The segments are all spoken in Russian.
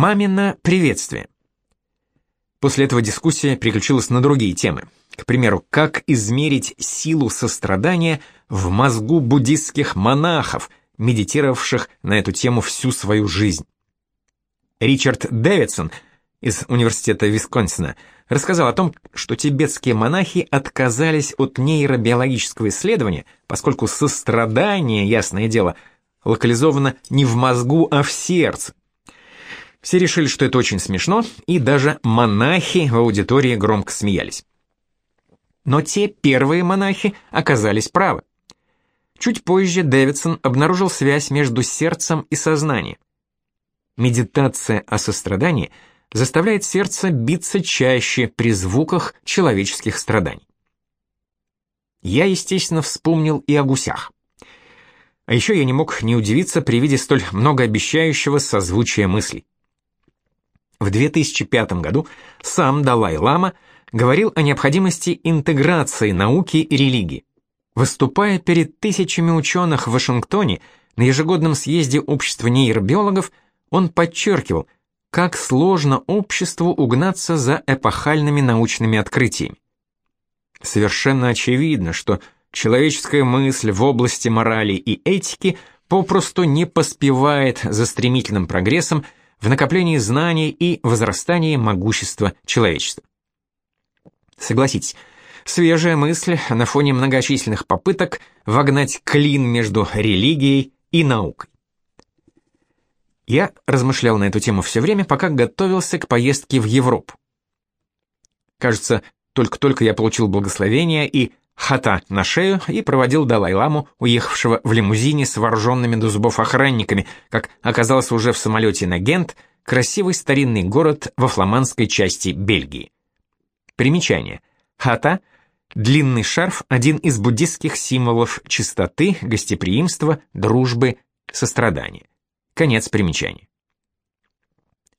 Мамино приветствие. После этого дискуссия переключилась на другие темы. К примеру, как измерить силу сострадания в мозгу буддистских монахов, медитировавших на эту тему всю свою жизнь. Ричард Дэвидсон из Университета Висконсина рассказал о том, что тибетские монахи отказались от нейробиологического исследования, поскольку сострадание, ясное дело, локализовано не в мозгу, а в сердце. Все решили, что это очень смешно, и даже монахи в аудитории громко смеялись. Но те первые монахи оказались правы. Чуть позже Дэвидсон обнаружил связь между сердцем и сознанием. Медитация о сострадании заставляет сердце биться чаще при звуках человеческих страданий. Я, естественно, вспомнил и о гусях. А еще я не мог не удивиться при виде столь многообещающего созвучия мыслей. В 2005 году сам Далай-лама говорил о необходимости интеграции науки и религии. Выступая перед тысячами ученых в Вашингтоне на ежегодном съезде общества нейробиологов, он подчеркивал, как сложно обществу угнаться за эпохальными научными открытиями. Совершенно очевидно, что человеческая мысль в области морали и этики попросту не поспевает за стремительным прогрессом в накоплении знаний и возрастании могущества человечества. Согласитесь, Свежая мысль на фоне многочисленных попыток вогнать клин между религией и наукой. Я размышлял на эту тему все время, пока готовился к поездке в Европу. Кажется, только-только я получил благословение и хата на шею и проводил Далай-ламу, уехавшего в лимузине с вооруженными до зубов охранниками, как оказалось уже в самолете на Гент, красивый старинный город во фламандской части Бельгии. Примечание. Хата — Длинный шарф – один из буддистских символов чистоты, гостеприимства, дружбы, сострадания. Конец примечания.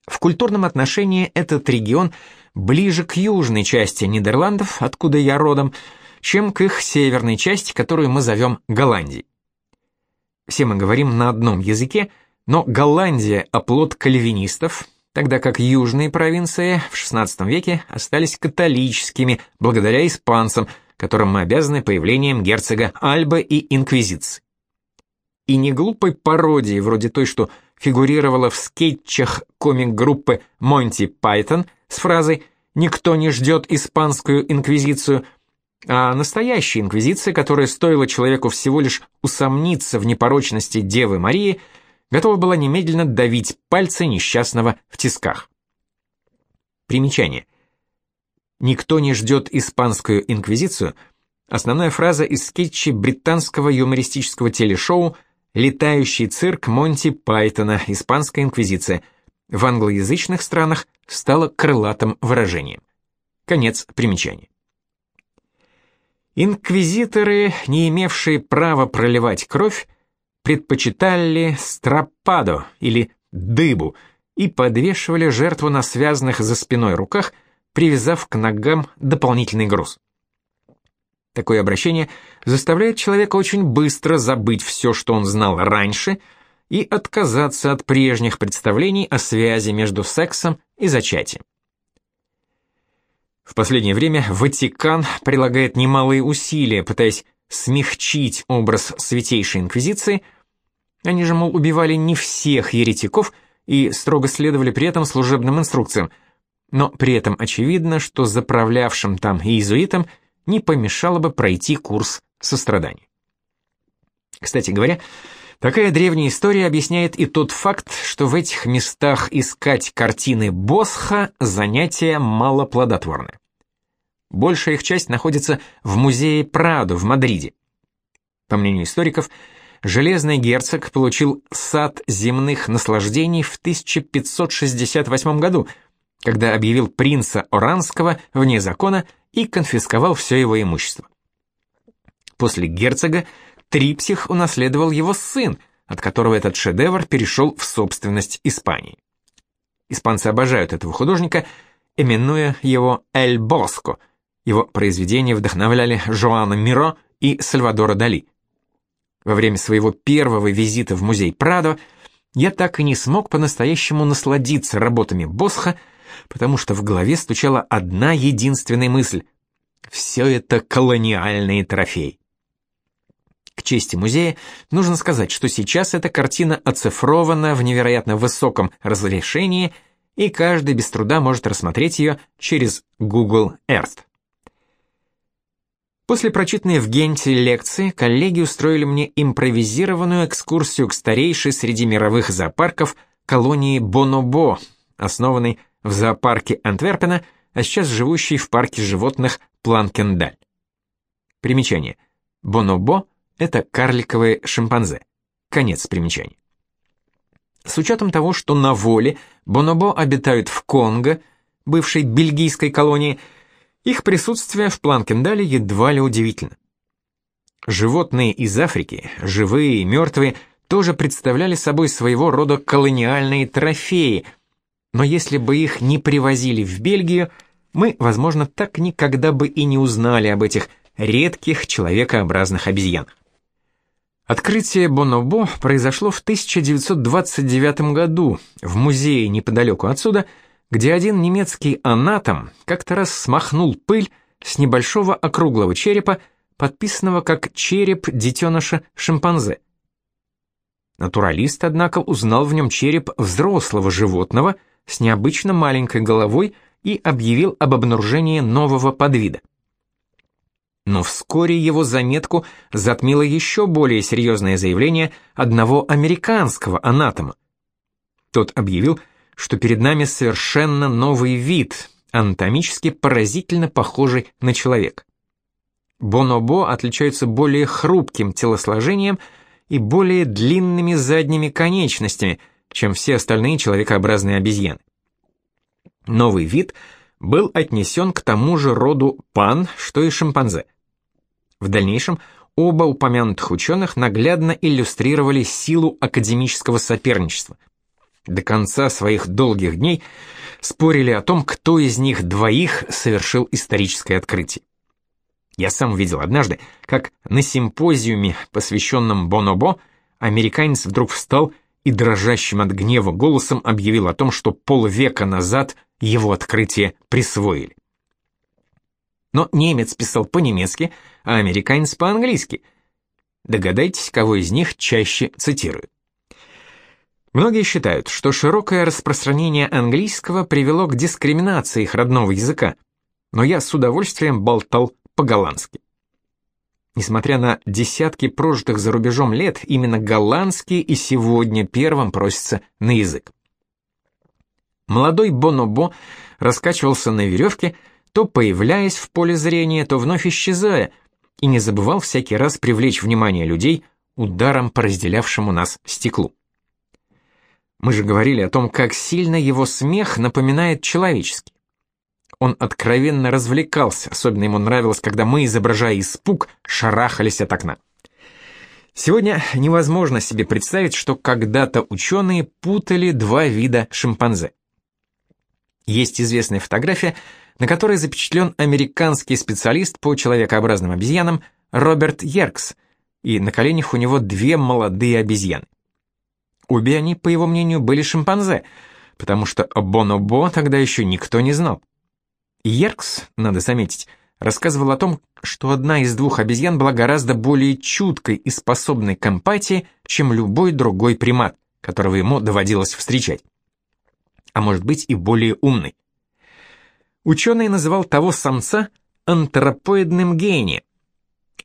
В культурном отношении этот регион ближе к южной части Нидерландов, откуда я родом, чем к их северной части, которую мы зовем Голландией. Все мы говорим на одном языке, но Голландия – оплот кальвинистов – тогда как южные провинции в XVI веке остались католическими благодаря испанцам, которым мы обязаны появлением герцога Альба и инквизиции. И не глупой пародии, вроде той, что фигурировала в скетчах комик-группы Монти Пайтон с фразой «Никто не ждет испанскую инквизицию», а настоящая инквизиция, которая стоила человеку всего лишь усомниться в непорочности Девы Марии – готова была немедленно давить пальцы несчастного в тисках. Примечание. «Никто не ждет испанскую инквизицию» — основная фраза из скетча британского юмористического телешоу «Летающий цирк Монти Пайтона. Испанская инквизиция» в англоязычных странах стало крылатым выражением. Конец примечания. Инквизиторы, не имевшие права проливать кровь, предпочитали стрападо или дыбу и подвешивали жертву на связанных за спиной руках, привязав к ногам дополнительный груз. Такое обращение заставляет человека очень быстро забыть все, что он знал раньше, и отказаться от прежних представлений о связи между сексом и зачатием. В последнее время Ватикан прилагает немалые усилия, пытаясь смягчить образ Святейшей Инквизиции – они же, мол, убивали не всех еретиков и строго следовали при этом служебным инструкциям, но при этом очевидно, что заправлявшим там иезуитам не помешало бы пройти курс сострадания. Кстати говоря, такая древняя история объясняет и тот факт, что в этих местах искать картины Босха занятие малоплодотворное. Большая их часть находится в музее Прадо в Мадриде. По мнению историков, Железный герцог получил сад земных наслаждений в 1568 году, когда объявил принца Оранского вне закона и конфисковал все его имущество. После герцога Трипсих унаследовал его сын, от которого этот шедевр перешел в собственность Испании. Испанцы обожают этого художника, именуя его Эль Боско. Его произведения вдохновляли Жоана Миро и Сальвадора Дали. Во время своего первого визита в музей Прадо я так и не смог по-настоящему насладиться работами Босха, потому что в голове стучала одна единственная мысль — все это колониальные трофеи. К чести музея нужно сказать, что сейчас эта картина оцифрована в невероятно высоком разрешении, и каждый без труда может рассмотреть ее через Google Earth. После прочитанной в Генте лекции коллеги устроили мне импровизированную экскурсию к старейшей среди мировых зоопарков колонии Бонобо, основанной в зоопарке Антверпена, а сейчас живущей в парке животных Планкендаль. Примечание. Бонобо — это карликовые шимпанзе. Конец примечания. С учетом того, что на воле бонобо обитают в Конго, бывшей бельгийской колонии, их присутствие в Планкендале едва ли удивительно. Животные из Африки, живые и мертвые, тоже представляли собой своего рода колониальные трофеи, но если бы их не привозили в Бельгию, мы, возможно, так никогда бы и не узнали об этих редких человекообразных обезьянах. Открытие Бонобо произошло в 1929 году в музее неподалеку отсюда – где один немецкий анатом как-то раз смахнул пыль с небольшого округлого черепа, подписанного как череп детеныша шимпанзе. Натуралист, однако, узнал в нем череп взрослого животного с необычно маленькой головой и объявил об обнаружении нового подвида. Но вскоре его заметку затмило еще более серьезное заявление одного американского анатома. Тот объявил, что перед нами совершенно новый вид, анатомически поразительно похожий на человека. Бонобо отличаются более хрупким телосложением и более длинными задними конечностями, чем все остальные человекообразные обезьяны. Новый вид был отнесен к тому же роду пан, что и шимпанзе. В дальнейшем оба упомянутых ученых наглядно иллюстрировали силу академического соперничества – до конца своих долгих дней спорили о том, кто из них двоих совершил историческое открытие. Я сам видел однажды, как на симпозиуме, посвященном Бонобо, американец вдруг встал и дрожащим от гнева голосом объявил о том, что полвека назад его открытие присвоили. Но немец писал по-немецки, а американец по-английски. Догадайтесь, кого из них чаще цитируют. Многие считают, что широкое распространение английского привело к дискриминации их родного языка, но я с удовольствием болтал по-голландски. Несмотря на десятки прожитых за рубежом лет, именно голландский и сегодня первым просится на язык. Молодой Бонобо раскачивался на веревке, то появляясь в поле зрения, то вновь исчезая, и не забывал всякий раз привлечь внимание людей ударом по разделявшему нас стеклу. Мы же говорили о том, как сильно его смех напоминает человеческий. Он откровенно развлекался, особенно ему нравилось, когда мы, изображая испуг, шарахались от окна. Сегодня невозможно себе представить, что когда-то ученые путали два вида шимпанзе. Есть известная фотография, на которой запечатлен американский специалист по человекообразным обезьянам Роберт Йеркс, и на коленях у него две молодые обезьяны. Обе они, по его мнению, были шимпанзе, потому что бонобо тогда еще никто не знал. Еркс, надо заметить, рассказывал о том, что одна из двух обезьян была гораздо более чуткой и способной к эмпатии, чем любой другой примат, которого ему доводилось встречать. А может быть и более умной. Ученый называл того самца антропоидным гением.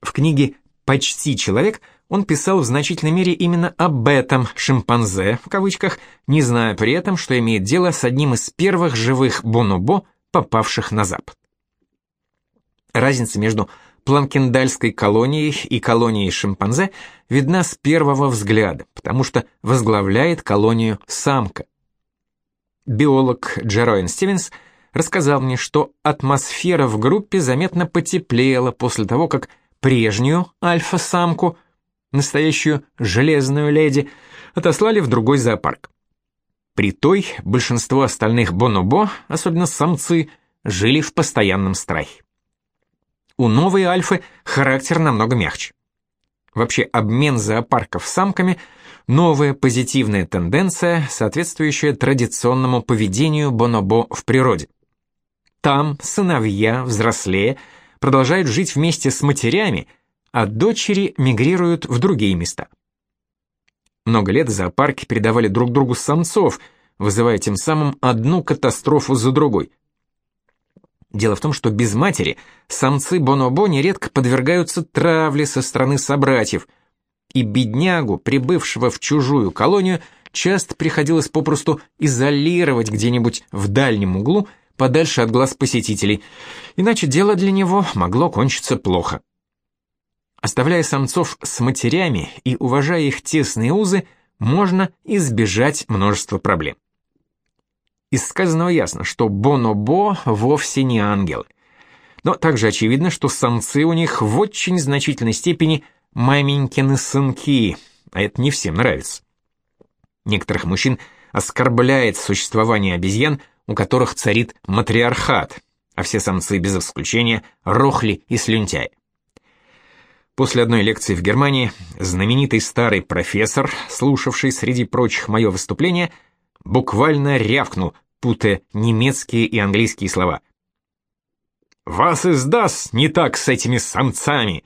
В книге «Почти человек» он писал в значительной мере именно об этом «шимпанзе», в кавычках, не зная при этом, что имеет дело с одним из первых живых бонобо, попавших на Запад. Разница между планкендальской колонией и колонией шимпанзе видна с первого взгляда, потому что возглавляет колонию самка. Биолог Джероин Стивенс рассказал мне, что атмосфера в группе заметно потеплела после того, как прежнюю альфа-самку настоящую железную леди, отослали в другой зоопарк. При той большинство остальных бонобо, особенно самцы, жили в постоянном страхе. У новой альфы характер намного мягче. Вообще обмен зоопарков самками – новая позитивная тенденция, соответствующая традиционному поведению бонобо в природе. Там сыновья, взрослее, продолжают жить вместе с матерями, а дочери мигрируют в другие места. Много лет зоопарки передавали друг другу самцов, вызывая тем самым одну катастрофу за другой. Дело в том, что без матери самцы бонобо нередко подвергаются травле со стороны собратьев, и беднягу, прибывшего в чужую колонию, часто приходилось попросту изолировать где-нибудь в дальнем углу, подальше от глаз посетителей, иначе дело для него могло кончиться плохо. Оставляя самцов с матерями и уважая их тесные узы, можно избежать множества проблем. Из сказанного ясно, что бонобо вовсе не ангелы. Но также очевидно, что самцы у них в очень значительной степени маменькины сынки, а это не всем нравится. Некоторых мужчин оскорбляет существование обезьян, у которых царит матриархат, а все самцы без исключения рохли и слюнтяи. После одной лекции в Германии знаменитый старый профессор, слушавший среди прочих мое выступление, буквально рявкнул, путая немецкие и английские слова. «Вас издаст не так с этими самцами!»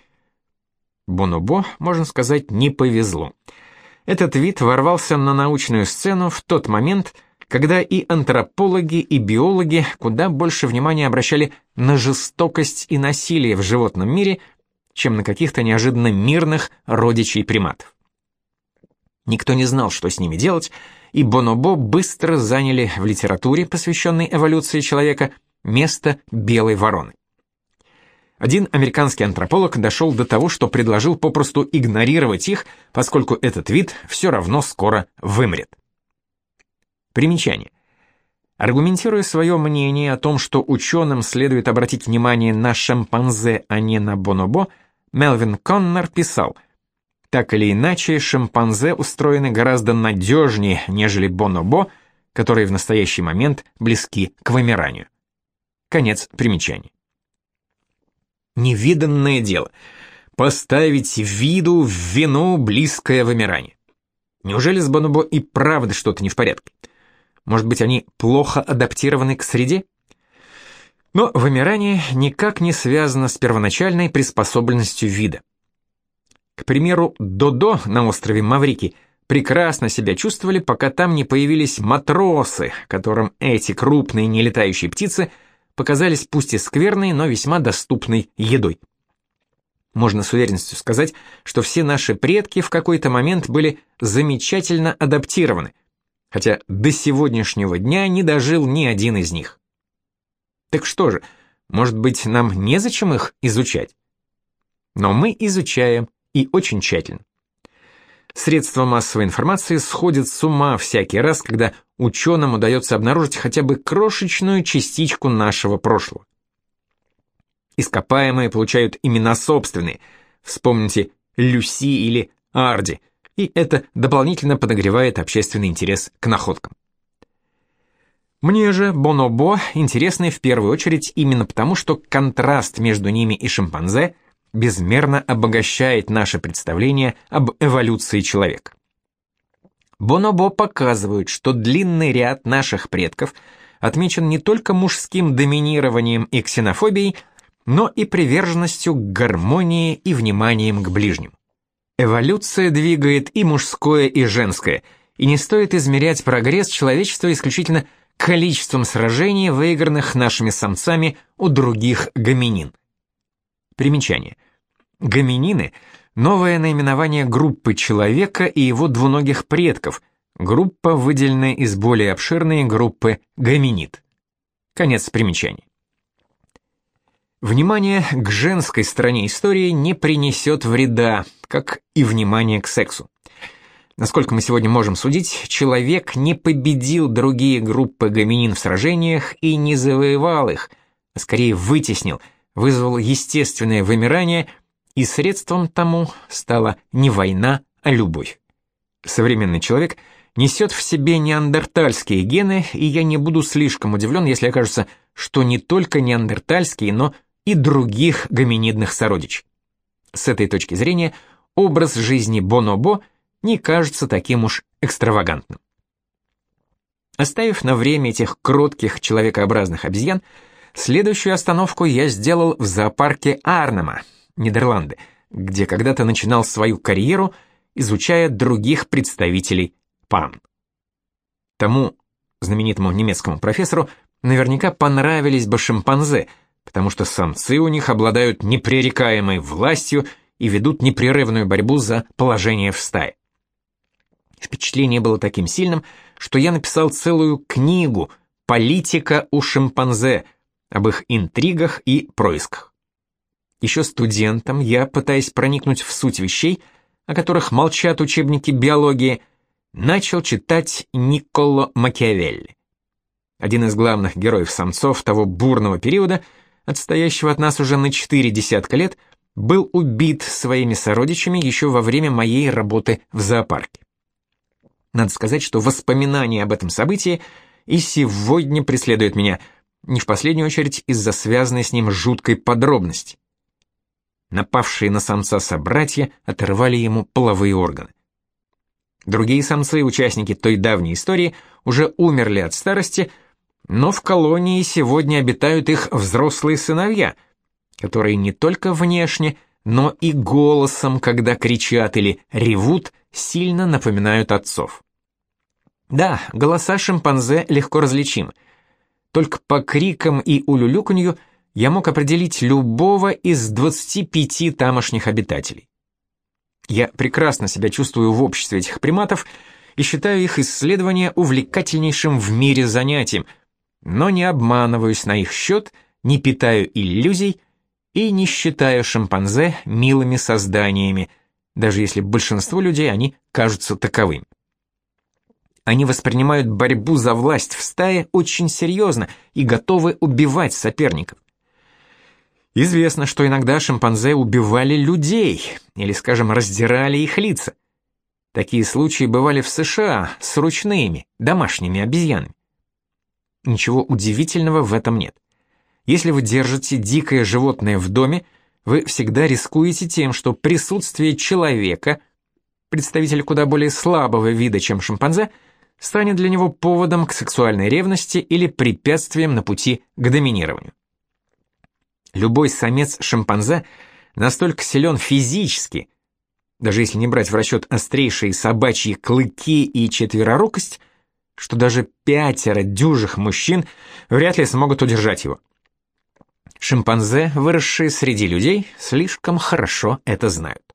Бонобо, можно сказать, не повезло. Этот вид ворвался на научную сцену в тот момент, когда и антропологи, и биологи куда больше внимания обращали на жестокость и насилие в животном мире – чем на каких-то неожиданно мирных родичей приматов. Никто не знал, что с ними делать, и бонобо быстро заняли в литературе, посвященной эволюции человека, место белой вороны. Один американский антрополог дошел до того, что предложил попросту игнорировать их, поскольку этот вид все равно скоро вымрет. Примечание. Аргументируя свое мнение о том, что ученым следует обратить внимание на шимпанзе, а не на бонобо, Мелвин Коннор писал, «Так или иначе, шимпанзе устроены гораздо надежнее, нежели бонобо, которые в настоящий момент близки к вымиранию». Конец примечания. Невиданное дело — поставить виду в вину близкое вымирание. Неужели с бонобо и правда что-то не в порядке? Может быть, они плохо адаптированы к среде? Но вымирание никак не связано с первоначальной приспособленностью вида. К примеру, Додо на острове Маврики прекрасно себя чувствовали, пока там не появились матросы, которым эти крупные нелетающие птицы показались пусть и скверной, но весьма доступной едой. Можно с уверенностью сказать, что все наши предки в какой-то момент были замечательно адаптированы, хотя до сегодняшнего дня не дожил ни один из них. Так что же, может быть, нам незачем их изучать? Но мы изучаем, и очень тщательно. Средства массовой информации сходят с ума всякий раз, когда ученым удается обнаружить хотя бы крошечную частичку нашего прошлого. Ископаемые получают имена собственные. Вспомните Люси или Арди, и это дополнительно подогревает общественный интерес к находкам. Мне же бонобо интересны в первую очередь именно потому, что контраст между ними и шимпанзе безмерно обогащает наше представление об эволюции человека. Бонобо показывают, что длинный ряд наших предков отмечен не только мужским доминированием и ксенофобией, но и приверженностью к гармонии и вниманием к ближним. Эволюция двигает и мужское, и женское, и не стоит измерять прогресс человечества исключительно количеством сражений, выигранных нашими самцами у других гоминин. Примечание. Гоминины – новое наименование группы человека и его двуногих предков, группа, выделенная из более обширной группы гоминид. Конец примечания. Внимание к женской стороне истории не принесет вреда, как и внимание к сексу. Насколько мы сегодня можем судить, человек не победил другие группы гоминин в сражениях и не завоевал их, а скорее вытеснил, вызвал естественное вымирание, и средством тому стала не война, а любовь. Современный человек несет в себе неандертальские гены, и я не буду слишком удивлен, если окажется, что не только неандертальские, но и других гоминидных сородичей. С этой точки зрения образ жизни бонобо не кажется таким уж экстравагантным. Оставив на время этих кротких человекообразных обезьян, следующую остановку я сделал в зоопарке Арнема, Нидерланды, где когда-то начинал свою карьеру, изучая других представителей пан. Тому знаменитому немецкому профессору наверняка понравились бы шимпанзе, потому что самцы у них обладают непререкаемой властью и ведут непрерывную борьбу за положение в стае. Впечатление было таким сильным, что я написал целую книгу «Политика у шимпанзе» об их интригах и происках. Еще студентом я, пытаясь проникнуть в суть вещей, о которых молчат учебники биологии, начал читать Никколо Макиавелли. Один из главных героев самцов того бурного периода, отстоящего от нас уже на четыре десятка лет, был убит своими сородичами еще во время моей работы в зоопарке. Надо сказать, что воспоминания об этом событии и сегодня преследуют меня, не в последнюю очередь из-за связанной с ним жуткой подробности. Напавшие на самца собратья оторвали ему половые органы. Другие самцы, участники той давней истории, уже умерли от старости, но в колонии сегодня обитают их взрослые сыновья, которые не только внешне, но и голосом, когда кричат или ревут, сильно напоминают отцов. Да, голоса шимпанзе легко различимы. Только по крикам и улюлюканью я мог определить любого из 25 тамошних обитателей. Я прекрасно себя чувствую в обществе этих приматов и считаю их исследования увлекательнейшим в мире занятием, но не обманываюсь на их счет, не питаю иллюзий и не считаю шимпанзе милыми созданиями, даже если большинству людей они кажутся таковыми. Они воспринимают борьбу за власть в стае очень серьезно и готовы убивать соперников. Известно, что иногда шимпанзе убивали людей или, скажем, раздирали их лица. Такие случаи бывали в США с ручными, домашними обезьянами. Ничего удивительного в этом нет. Если вы держите дикое животное в доме, вы всегда рискуете тем, что присутствие человека, представителя куда более слабого вида, чем шимпанзе, станет для него поводом к сексуальной ревности или препятствием на пути к доминированию. Любой самец шимпанзе настолько силен физически, даже если не брать в расчет острейшие собачьи клыки и четверорукость, что даже пятеро дюжих мужчин вряд ли смогут удержать его. Шимпанзе, выросшие среди людей, слишком хорошо это знают.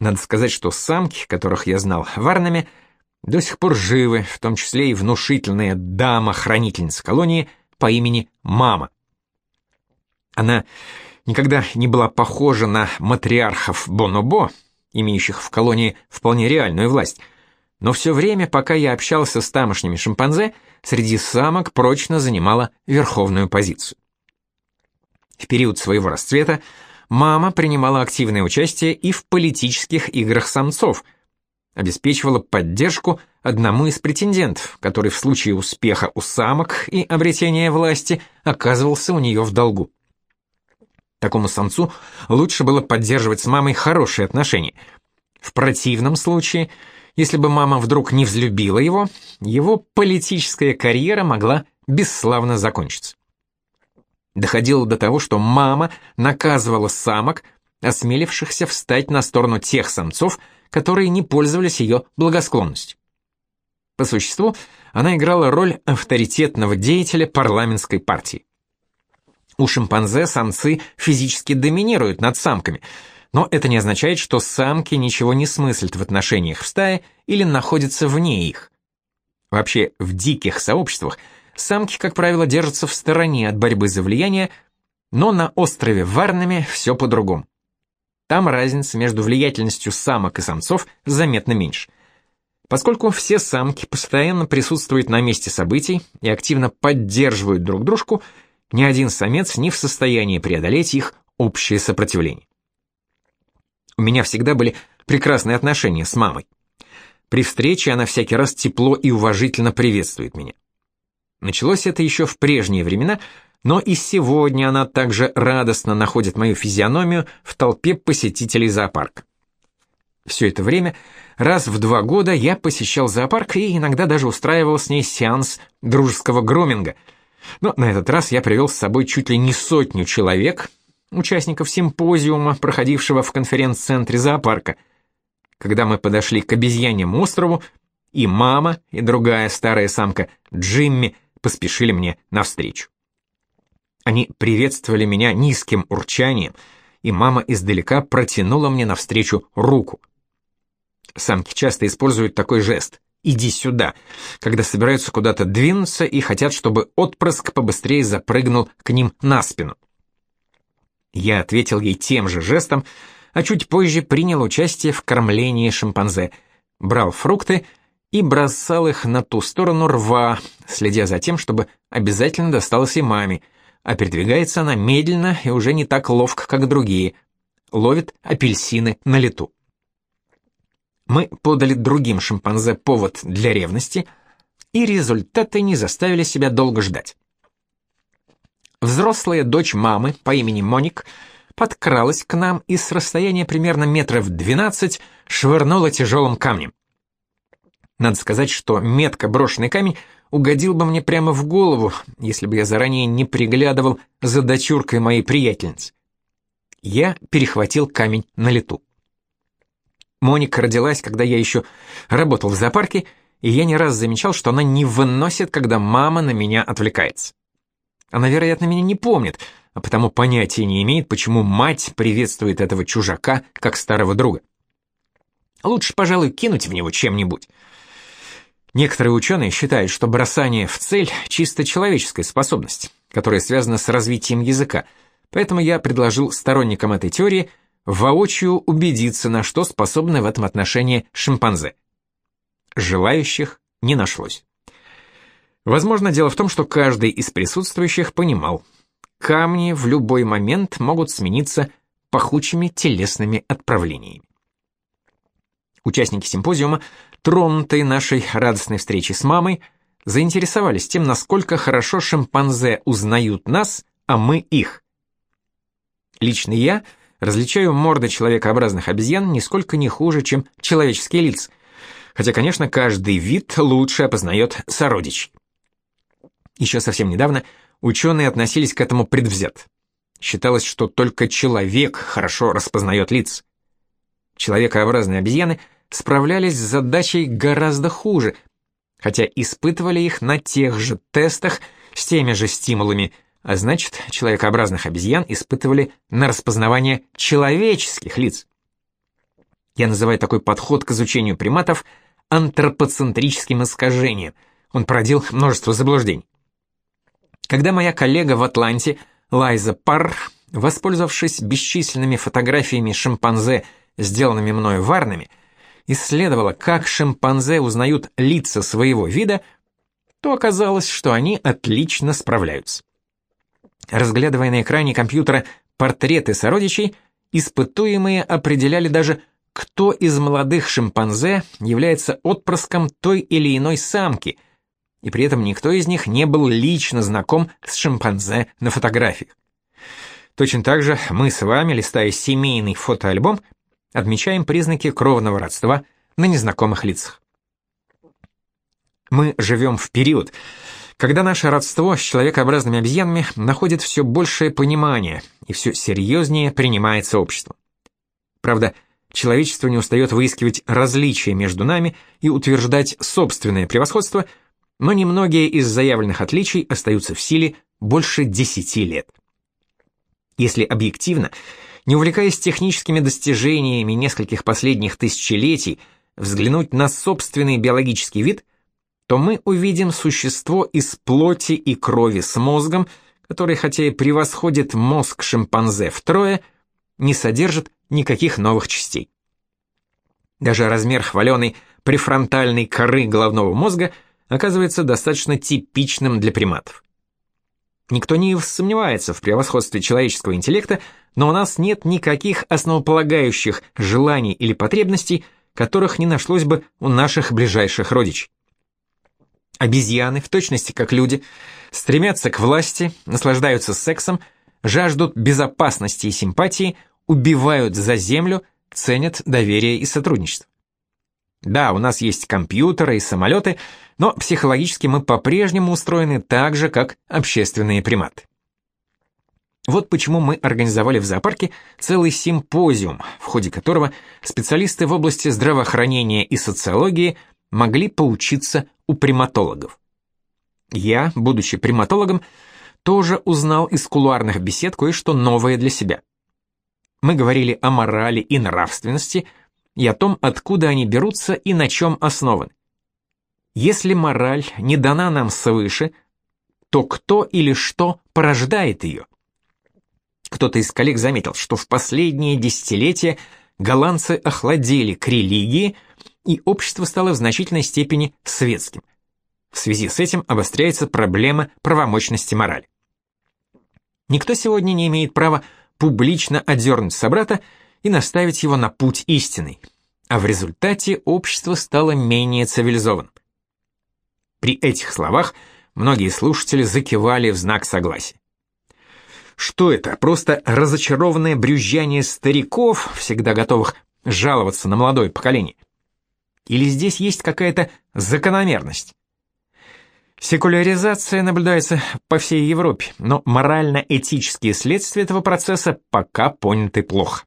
Надо сказать, что самки, которых я знал варнами, до сих пор живы, в том числе и внушительная дама-хранительница колонии по имени Мама. Она никогда не была похожа на матриархов Бонобо, имеющих в колонии вполне реальную власть, но все время, пока я общался с тамошними шимпанзе, среди самок прочно занимала верховную позицию. В период своего расцвета мама принимала активное участие и в политических играх самцов, обеспечивала поддержку одному из претендентов, который в случае успеха у самок и обретения власти оказывался у нее в долгу. Такому самцу лучше было поддерживать с мамой хорошие отношения. В противном случае, если бы мама вдруг не взлюбила его, его политическая карьера могла бесславно закончиться. Доходило до того, что мама наказывала самок, осмелившихся встать на сторону тех самцов, которые не пользовались ее благосклонностью. По существу, она играла роль авторитетного деятеля парламентской партии. У шимпанзе самцы физически доминируют над самками, но это не означает, что самки ничего не смыслят в отношениях в стае или находятся вне их. Вообще, в диких сообществах самки, как правило, держатся в стороне от борьбы за влияние, но на острове Варнаме все по-другому. Там разница между влиятельностью самок и самцов заметно меньше. Поскольку все самки постоянно присутствуют на месте событий и активно поддерживают друг дружку, ни один самец не в состоянии преодолеть их общее сопротивление. У меня всегда были прекрасные отношения с мамой. При встрече она всякий раз тепло и уважительно приветствует меня. Началось это еще в прежние времена, Но и сегодня она также радостно находит мою физиономию в толпе посетителей зоопарка. Все это время, раз в два года я посещал зоопарк и иногда даже устраивал с ней сеанс дружеского громинга. Но на этот раз я привел с собой чуть ли не сотню человек, участников симпозиума, проходившего в конференц-центре зоопарка. Когда мы подошли к обезьяньему острову, и мама, и другая старая самка Джимми поспешили мне навстречу. Они приветствовали меня низким урчанием, и мама издалека протянула мне навстречу руку. Самки часто используют такой жест «иди сюда», когда собираются куда-то двинуться и хотят, чтобы отпрыск побыстрее запрыгнул к ним на спину. Я ответил ей тем же жестом, а чуть позже принял участие в кормлении шимпанзе, брал фрукты и бросал их на ту сторону рва, следя за тем, чтобы обязательно досталось и маме, а передвигается она медленно и уже не так ловко, как другие, ловит апельсины на лету. Мы подали другим шимпанзе повод для ревности, и результаты не заставили себя долго ждать. Взрослая дочь мамы по имени Моник подкралась к нам и с расстояния примерно метров 12 швырнула тяжелым камнем. Надо сказать, что метко брошенный камень угодил бы мне прямо в голову, если бы я заранее не приглядывал за дочуркой моей приятельницы. Я перехватил камень на лету. Моника родилась, когда я еще работал в зоопарке, и я не раз замечал, что она не выносит, когда мама на меня отвлекается. Она, вероятно, меня не помнит, а потому понятия не имеет, почему мать приветствует этого чужака как старого друга. Лучше, пожалуй, кинуть в него чем-нибудь. Некоторые ученые считают, что бросание в цель – чисто человеческая способность, которая связана с развитием языка, поэтому я предложил сторонникам этой теории – воочию убедиться, на что способны в этом отношении шимпанзе. Желающих не нашлось. Возможно, дело в том, что каждый из присутствующих понимал, камни в любой момент могут смениться пахучими телесными отправлениями. Участники симпозиума, тронутые нашей радостной встречей с мамой, заинтересовались тем, насколько хорошо шимпанзе узнают нас, а мы их. Лично я – различаю морды человекообразных обезьян нисколько не хуже, чем человеческие лица, хотя, конечно, каждый вид лучше опознает сородичей. Еще совсем недавно ученые относились к этому предвзят. Считалось, что только человек хорошо распознает лица. Человекообразные обезьяны справлялись с задачей гораздо хуже, хотя испытывали их на тех же тестах с теми же стимулами, а значит, человекообразных обезьян испытывали на распознавание человеческих лиц. Я называю такой подход к изучению приматов антропоцентрическим искажением. Он породил множество заблуждений. Когда моя коллега в Атланте, Лайза Парр, воспользовавшись бесчисленными фотографиями шимпанзе, сделанными мною варнами, исследовала, как шимпанзе узнают лица своего вида, то оказалось, что они отлично справляются. Разглядывая на экране компьютера портреты сородичей, испытуемые определяли даже, кто из молодых шимпанзе является отпрыском той или иной самки, и при этом никто из них не был лично знаком с шимпанзе на фотографиях. Точно так же мы с вами, листая семейный фотоальбом, отмечаем признаки кровного родства на незнакомых лицах. Мы живем в период, когда наше родство с человекообразными обезьянами находит все большее понимание и все серьезнее принимается обществом. Правда, человечество не устает выискивать различия между нами и утверждать собственное превосходство, но немногие из заявленных отличий остаются в силе больше 10 лет. Если объективно, не увлекаясь техническими достижениями нескольких последних тысячелетий, взглянуть на собственный биологический вид – то мы увидим существо из плоти и крови с мозгом, который, хотя и превосходит мозг шимпанзе втрое, не содержит никаких новых частей. Даже размер хваленой префронтальной коры головного мозга оказывается достаточно типичным для приматов. Никто не сомневается в превосходстве человеческого интеллекта, но у нас нет никаких основополагающих желаний или потребностей, которых не нашлось бы у наших ближайших родичей. Обезьяны, в точности как люди, стремятся к власти, наслаждаются сексом, жаждут безопасности и симпатии, убивают за землю, ценят доверие и сотрудничество. Да, у нас есть компьютеры и самолеты, но психологически мы по-прежнему устроены так же, как общественные приматы. Вот почему мы организовали в зоопарке целый симпозиум, в ходе которого специалисты в области здравоохранения и социологии могли поучиться у приматологов. Я, будучи приматологом, тоже узнал из кулуарных бесед кое-что новое для себя. Мы говорили о морали и нравственности – и о том, откуда они берутся и на чем основаны. Если мораль не дана нам свыше, то кто или что порождает ее? Кто-то из коллег заметил, что в последние десятилетия голландцы охладели к религии, и общество стало в значительной степени светским. В связи с этим обостряется проблема правомочности морали. Никто сегодня не имеет права публично одернуть собрата и наставить его на путь истинный, а в результате общество стало менее цивилизованным. При этих словах многие слушатели закивали в знак согласия. Что это, просто разочарованное брюзжание стариков, всегда готовых жаловаться на молодое поколение? Или здесь есть какая-то закономерность? Секуляризация наблюдается по всей Европе, но морально-этические следствия этого процесса пока поняты плохо.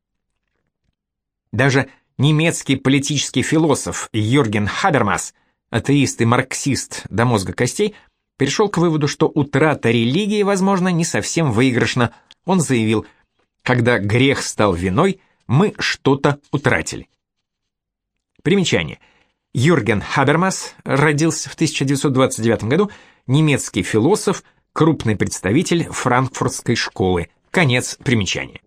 Даже немецкий политический философ Юрген Хабермас, атеист и марксист до мозга костей, пришел к выводу, что утрата религии, возможно, не совсем выигрышна. Он заявил, когда грех стал виной, мы что-то утратили. Примечание. Юрген Хабермас родился в 1929 году, немецкий философ, крупный представитель франкфуртской школы. Конец примечания.